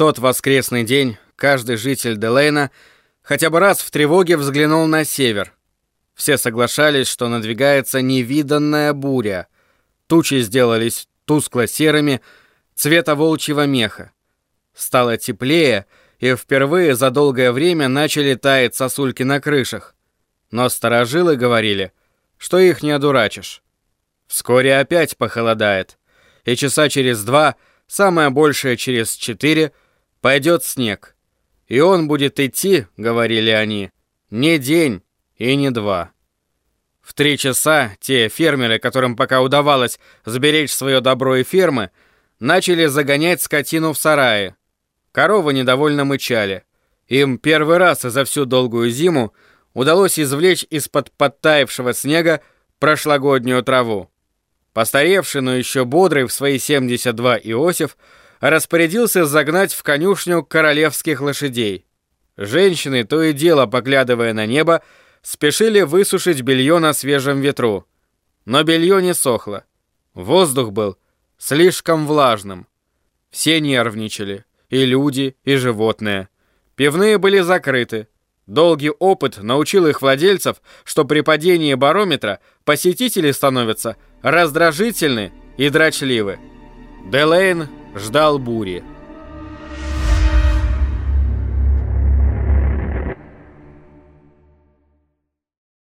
тот воскресный день каждый житель Делейна хотя бы раз в тревоге взглянул на север. Все соглашались, что надвигается невиданная буря. Тучи сделались тускло-серыми, цвета волчьего меха. Стало теплее, и впервые за долгое время начали таять сосульки на крышах. Но старожилы говорили, что их не одурачишь. Вскоре опять похолодает, и часа через два, самое большее через четыре, пойдет снег. И он будет идти, говорили они, не день и не два. В три часа те фермеры, которым пока удавалось сберечь свое добро и фермы, начали загонять скотину в сараи. Коровы недовольно мычали. Им первый раз за всю долгую зиму удалось извлечь из-под подтаявшего снега прошлогоднюю траву. Постаревший, но еще бодрый в свои 72 Иосиф распорядился загнать в конюшню королевских лошадей. Женщины, то и дело поглядывая на небо, спешили высушить белье на свежем ветру. Но белье не сохло. Воздух был слишком влажным. Все нервничали, и люди, и животные. Пивные были закрыты. Долгий опыт научил их владельцев, что при падении барометра посетители становятся раздражительны и дрочливы. Делейн ждал бури.